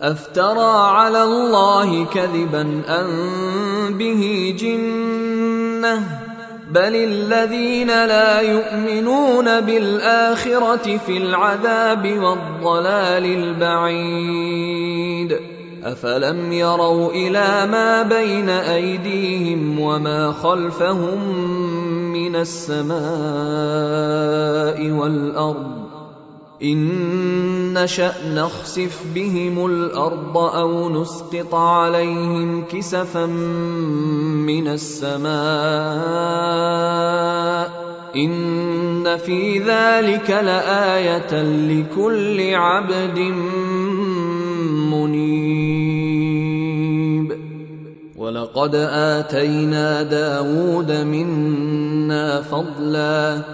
أفترى على الله كذبا ان به جنة؟ بل الذين لا يؤمنون بالآخرة في العذاب والضلال البعيد. أفلم يروا إلى ما بين أيديهم وما خلفهم من السماء والأرض؟ ان نشا نخسف بهم الأرض أو نسقط عليهم كسفا من السماء ان في ذلك لايه لكل عبد منيب ولقد اتينا داود منا فضلا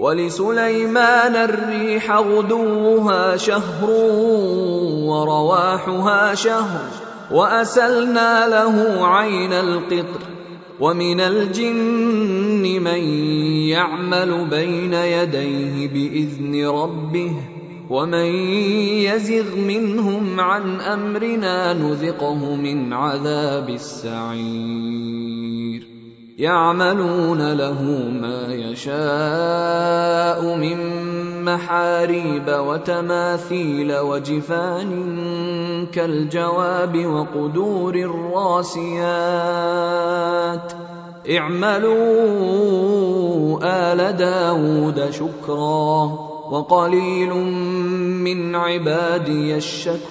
ولسليمان الريح غدوها شهر ورواحها شهر وأسلنا له عين القطر ومن الجن من يعمل بين يديه بإذن ربه ومن يزغ منهم عن أمرنا نذقه من عذاب السعير يعملون له ما يشاء من محاريب وتماثيل وجفان كالجواب وقدور الراسيات. اعملوا آل داود شكرا وقليل من عبادي الشكور.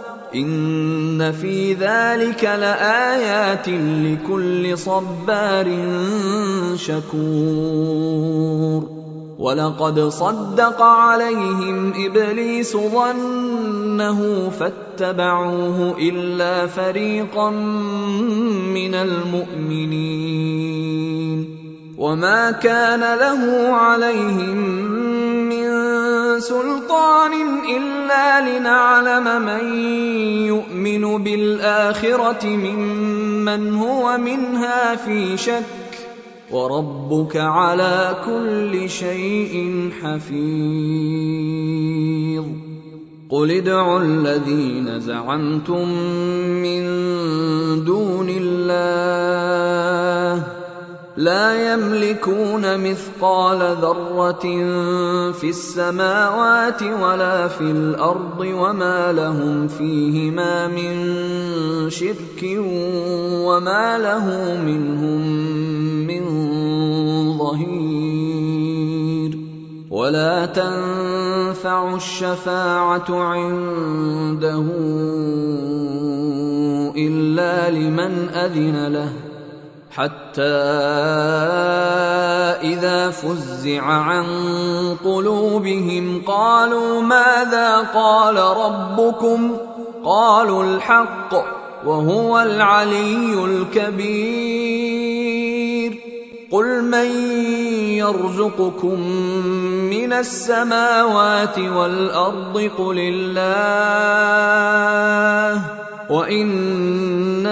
ان في ذلك لايات لكل صبار شكور ولقد صدق عليهم ابليس ظنه فاتبعوه الا فريقا من المؤمنين وما كان له عليهم من سلطان الا لنعلم من يؤمن بالاخره ممن هو منها في شك وربك على كل شيء حفيظ قل ادعوا الذين زعمتم من دون الله لا يملكون مثقال ذرة في السماوات ولا في الأرض وما لهم فيهما من شرك وما له منهم من ظهير. ولا تنفع الشفاعة عنده إلا لمن أذن له. حتى إذا فزع عن قلوبهم قالوا ماذا قال ربكم؟ قالوا الحق وهو العلي الكبير. قل من يرزقكم من السماوات والأرض؟ قل الله. وإنا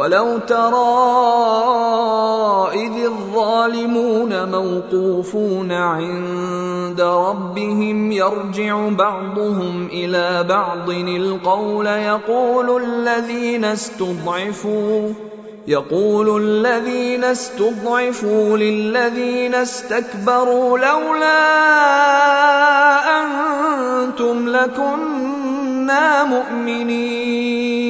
ولو ترى إذ الظالمون موقوفون عند ربهم يرجع بعضهم إلى بعض القول يقول الذين استضعفوا يقول الذين استضعفوا للذين استكبروا لولا أنتم لكنا مؤمنين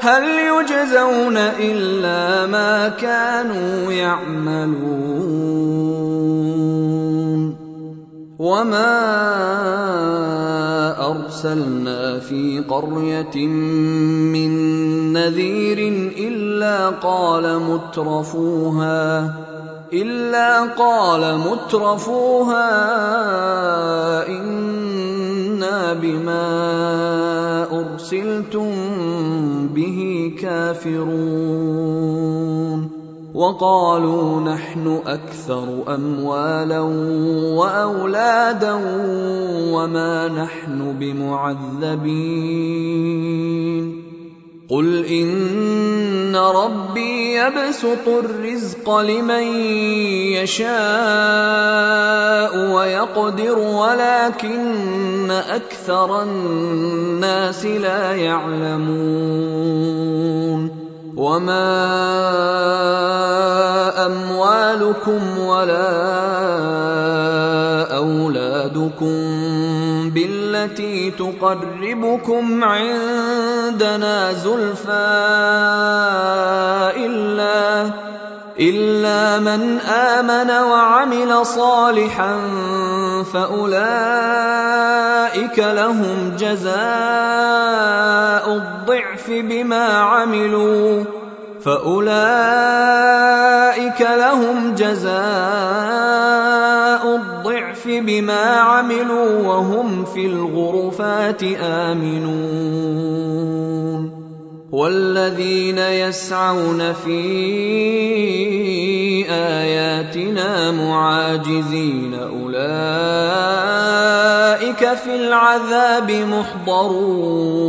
هل يجزون إلا ما كانوا يعملون؟ وما أرسلنا في قرية من نذير إلا قال مترفوها إلا قال مترفوها إنا بما أرسلتم به كافرون وقالوا نحن أكثر اموالا واولادا وما نحن بمعذبين قل ان ربي يبسط الرزق لمن يشاء ويقدر ولكن أكثر الناس لا يعلمون. وما اموالكم ولا اولادكم بالتي تقربكم عندنا زلفى إلا إلا من آمن وعمل صالحا فأولئك لهم جزاء الضعف بما عملوا فأولئك لهم جزاء بما عملوا وهم في الغرفات آمنون. والذين يسعون في آياتنا معاجزين أولئك في العذاب محضرون.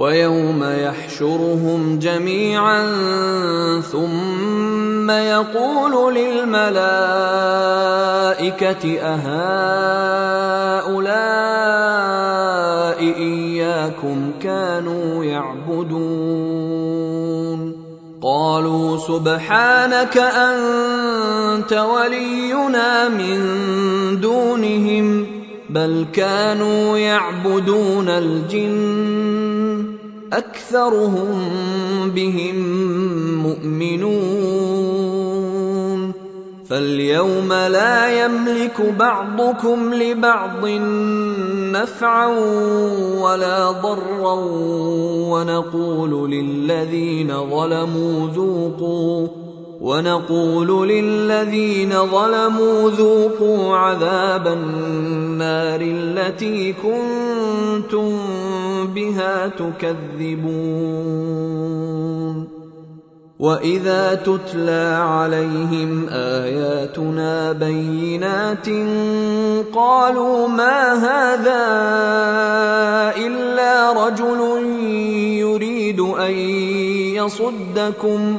ويوم يحشرهم جميعا ثم يقول للملائكة أهؤلاء إياكم كانوا يعبدون؟ قالوا سبحانك أنت ولينا من دونهم بل كانوا يعبدون الجن أكثرهم بهم مؤمنون. فاليوم لا يملك بعضكم لبعض نفعا ولا ضرا ونقول للذين ظلموا ذوقوا ونقول للذين ظلموا ذوقوا عذاب النار التي كنتم بها تكذبون. وإذا تتلى عليهم آياتنا بينات قالوا ما هذا إلا رجل يريد أن يصدكم.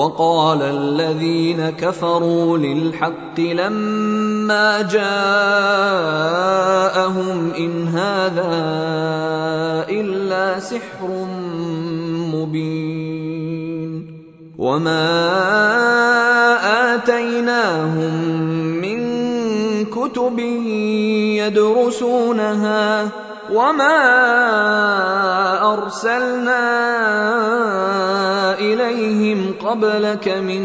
وقال الذين كفروا للحق لما جاءهم إن هذا إلا سحر مبين وما آتيناهم من كتب يدرسونها وما أرسلنا إليهم قبلك من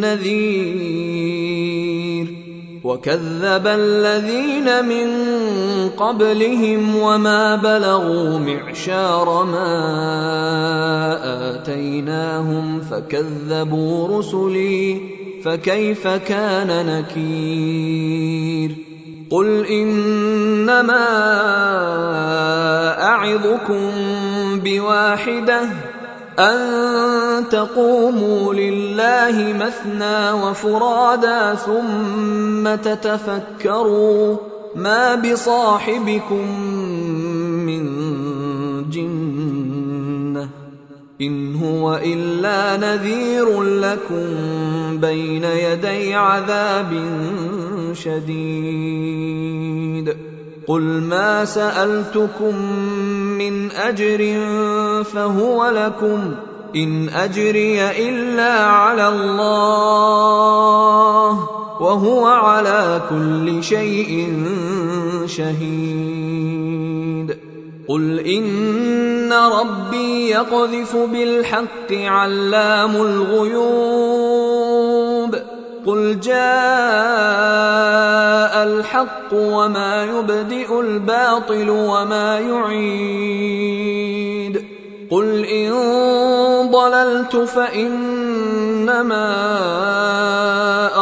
نذير وكذب الذين من قبلهم وما بلغوا معشار ما آتيناهم فكذبوا رسلي فكيف كان نكير؟ قل إنما أعظكم بواحدة أن تقوموا لله مثنى وفرادا ثم تتفكروا ما بصاحبكم إن هو إلا نذير لكم بين يدي عذاب شديد. قل ما سألتكم من أجر فهو لكم. إن أجري إلا على الله وهو على كل شيء شهيد. قل ان ربي يقذف بالحق علام الغيوب قل جاء الحق وما يبدئ الباطل وما يعيد قل ان ضللت فانما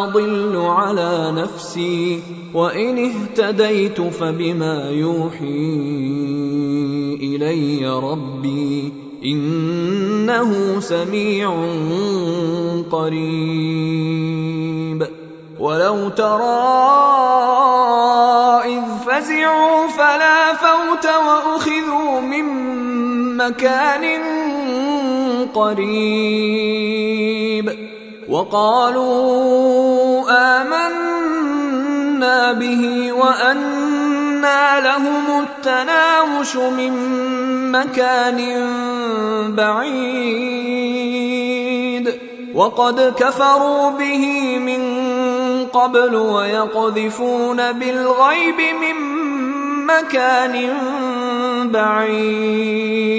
اضل على نفسي وان اهتديت فبما يوحي الي ربي انه سميع قريب ولو ترى اذ فزعوا فلا فوت واخذوا من مكان قريب وقالوا امنا به وانى لهم التناوش من مكان بعيد وقد كفروا به من قبل ويقذفون بالغيب من مكان بعيد